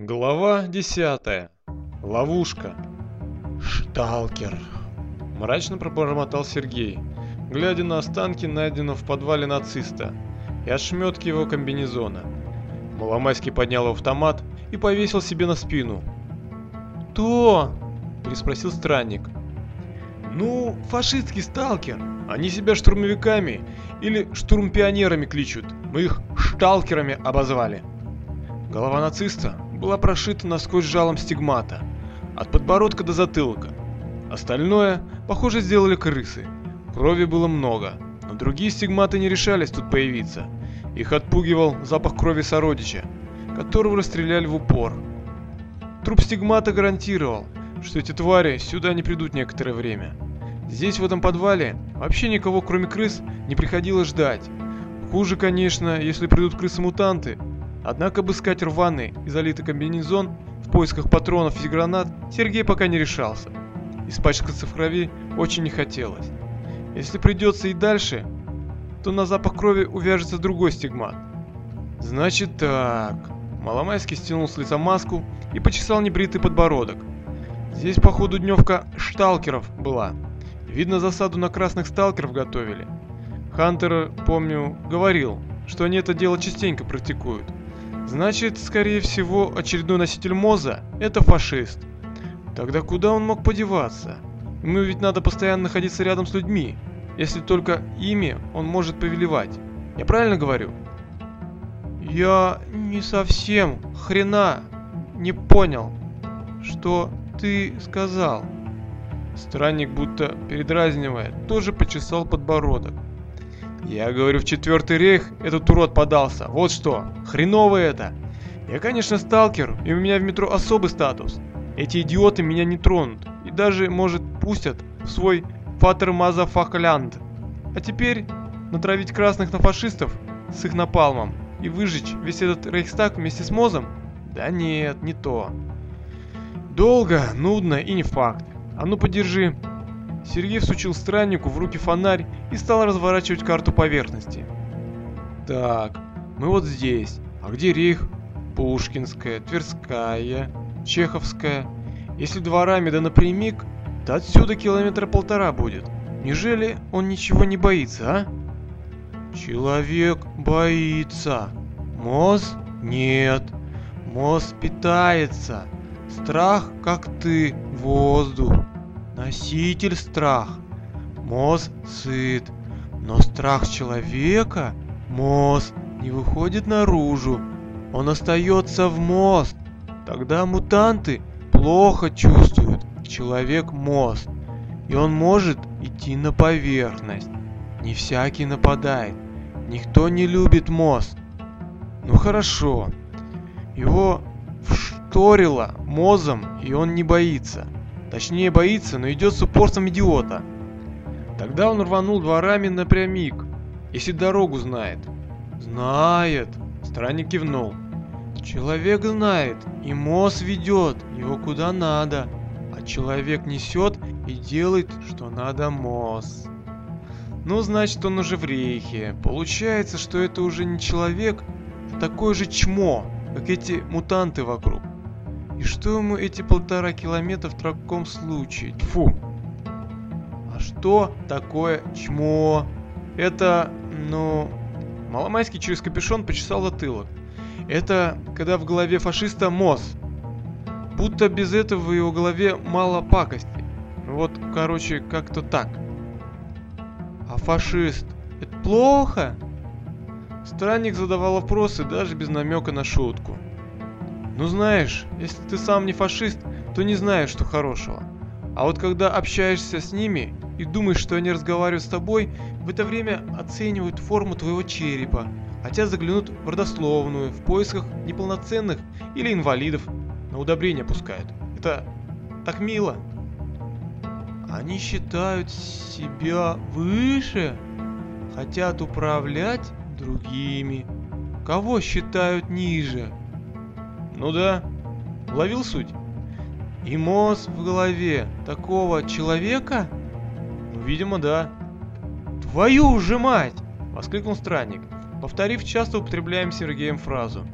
Глава 10. Ловушка. Шталкер. Мрачно пробормотал Сергей, глядя на останки, найденного в подвале нациста, и ошметки его комбинезона. Маломайский поднял автомат и повесил себе на спину. «Кто?» – переспросил странник. «Ну, фашистский сталкер. Они себя штурмовиками или штурмпионерами кличут. Мы их шталкерами обозвали». Голова нациста была прошита насквозь жалом стигмата, от подбородка до затылка. Остальное, похоже, сделали крысы. Крови было много, но другие стигматы не решались тут появиться. Их отпугивал запах крови сородича, которого расстреляли в упор. Труп стигмата гарантировал, что эти твари сюда не придут некоторое время. Здесь, в этом подвале, вообще никого, кроме крыс, не приходилось ждать. Хуже, конечно, если придут крысы-мутанты, Однако обыскать рваный и залитый комбинезон в поисках патронов и гранат Сергей пока не решался. Испачкаться в крови очень не хотелось. Если придется и дальше, то на запах крови увяжется другой стигмат. Значит так. Маломайский стянул с лица маску и почесал небритый подбородок. Здесь, походу, дневка шталкеров была. Видно, засаду на красных сталкеров готовили. Хантер, помню, говорил, что они это дело частенько практикуют. Значит, скорее всего, очередной носитель МОЗа – это фашист. Тогда куда он мог подеваться? Ему ведь надо постоянно находиться рядом с людьми, если только ими он может повелевать. Я правильно говорю? Я не совсем хрена не понял, что ты сказал. Странник, будто передразнивая, тоже почесал подбородок. Я говорю, в четвертый рейх этот урод подался. Вот что. Хреново это. Я, конечно, сталкер, и у меня в метро особый статус. Эти идиоты меня не тронут. И даже, может, пустят в свой Фатер Мазафаклянд. А теперь натравить красных на фашистов с их напалмом и выжечь весь этот рейхстаг вместе с Мозом? Да нет, не то. Долго, нудно и не факт. А ну подержи. Сергей всучил страннику в руки фонарь и стал разворачивать карту поверхности. Так, мы вот здесь. А где Рейх? Пушкинская, Тверская, Чеховская. Если дворами да напрямик, то отсюда километра полтора будет. Неужели он ничего не боится, а? Человек боится. Моз? Нет. Моз питается. Страх, как ты, воздух. Носитель страх. Моз сыт. Но страх человека, моз, не выходит наружу. Он остается в мост. Тогда мутанты плохо чувствуют человек мост. И он может идти на поверхность. Не всякий нападает. Никто не любит мост. Ну хорошо. Его вшторило мозом, и он не боится. Точнее боится, но идет с упорством идиота. Тогда он рванул дворами напрямик, если дорогу знает. Знает. Странник кивнул. Человек знает, и мост ведет его куда надо, а человек несет и делает, что надо мост. Ну, значит, он уже в рейхе. Получается, что это уже не человек, а такое же чмо, как эти мутанты вокруг. И что ему эти полтора километра в таком случае? Фу. А что такое чмо? Это, ну... Маломайский через капюшон почесал затылок. Это когда в голове фашиста мозг. Будто без этого в его голове мало пакости. Вот, короче, как-то так. А фашист, это плохо? Странник задавал вопросы даже без намека на шутку. Ну знаешь, если ты сам не фашист, то не знаешь, что хорошего. А вот когда общаешься с ними и думаешь, что они разговаривают с тобой, в это время оценивают форму твоего черепа, хотя заглянут в родословную в поисках неполноценных или инвалидов, на удобрения пускают. Это так мило. Они считают себя выше, хотят управлять другими. Кого считают ниже? Ну да, ловил суть? И мозг в голове такого человека? Ну, видимо, да. Твою же мать! Воскликнул странник, повторив часто употребляем Сергеем фразу.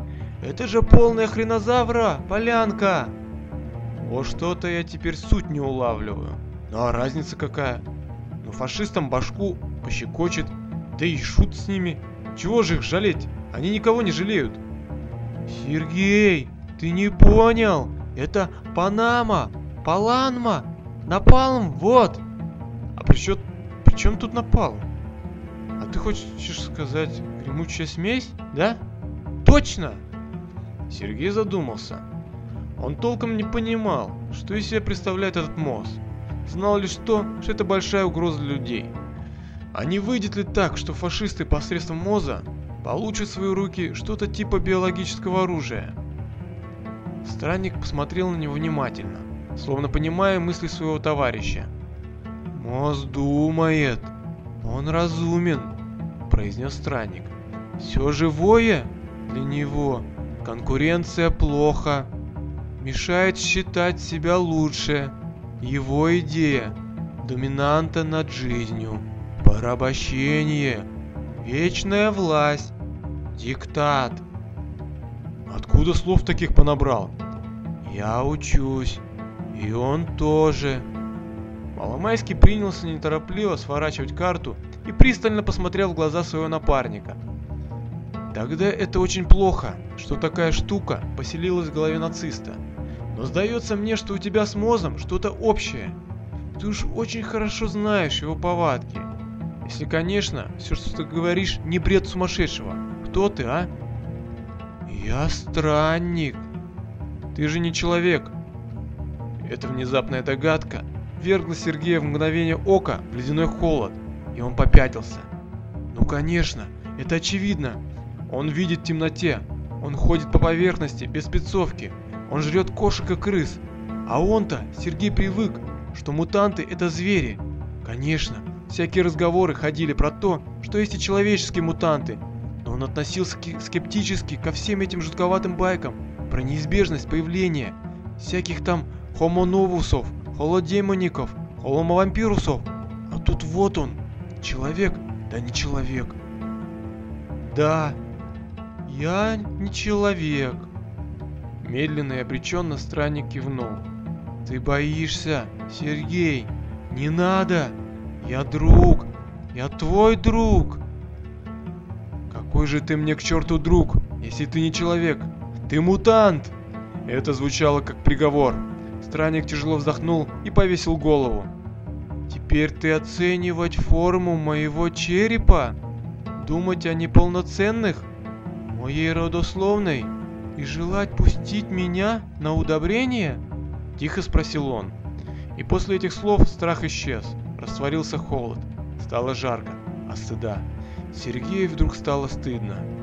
Это же полная хренозавра, полянка! Вот что-то я теперь суть не улавливаю. Ну а разница какая? Ну фашистам башку пощекочет, да и шут с ними. Чего же их жалеть? Они никого не жалеют. Сергей, ты не понял? Это Панама, Паланма, Напалм, вот. А при, чё, при чем тут Напалм? А ты хочешь сказать гремучая смесь, да? Точно! Сергей задумался. Он толком не понимал, что из себя представляет этот мост. Знал лишь то, что это большая угроза для людей. А не выйдет ли так, что фашисты посредством МОЗа получат в свои руки что-то типа биологического оружия? Странник посмотрел на него внимательно, словно понимая мысли своего товарища. «МОЗ думает, он разумен», – произнес странник. «Все живое для него конкуренция плохо, мешает считать себя лучше. Его идея – доминанта над жизнью, порабощение, вечная власть, диктат. Откуда слов таких понабрал? Я учусь, и он тоже. Маломайский принялся неторопливо сворачивать карту и пристально посмотрел в глаза своего напарника. Тогда это очень плохо, что такая штука поселилась в голове нациста. Но сдается мне, что у тебя с Мозом что-то общее. Ты уж очень хорошо знаешь его повадки. Если, конечно, все, что ты говоришь, не бред сумасшедшего. Кто ты, а? Я странник. Ты же не человек. Эта внезапная догадка вергла Сергея в мгновение ока в ледяной холод, и он попятился. Ну конечно, это очевидно. Он видит в темноте. Он ходит по поверхности, без спецовки. Он жрет кошек и крыс. А он-то, Сергей привык, что мутанты это звери. Конечно, всякие разговоры ходили про то, что есть и человеческие мутанты. Он относился скептически ко всем этим жутковатым байкам про неизбежность появления всяких там хомоновусов, холодемоников, холомовампирусов. А тут вот он, человек, да не человек. Да, я не человек. Медленно и обреченно странник кивнул. Ты боишься, Сергей? Не надо! Я друг! Я твой друг! Какой же ты мне к черту друг, если ты не человек? Ты мутант! Это звучало как приговор. Странник тяжело вздохнул и повесил голову. Теперь ты оценивать форму моего черепа? Думать о неполноценных? Моей родословной? и желать пустить меня на удобрение?» – тихо спросил он. И после этих слов страх исчез, растворился холод, стало жарко, а стыда. Сергею вдруг стало стыдно.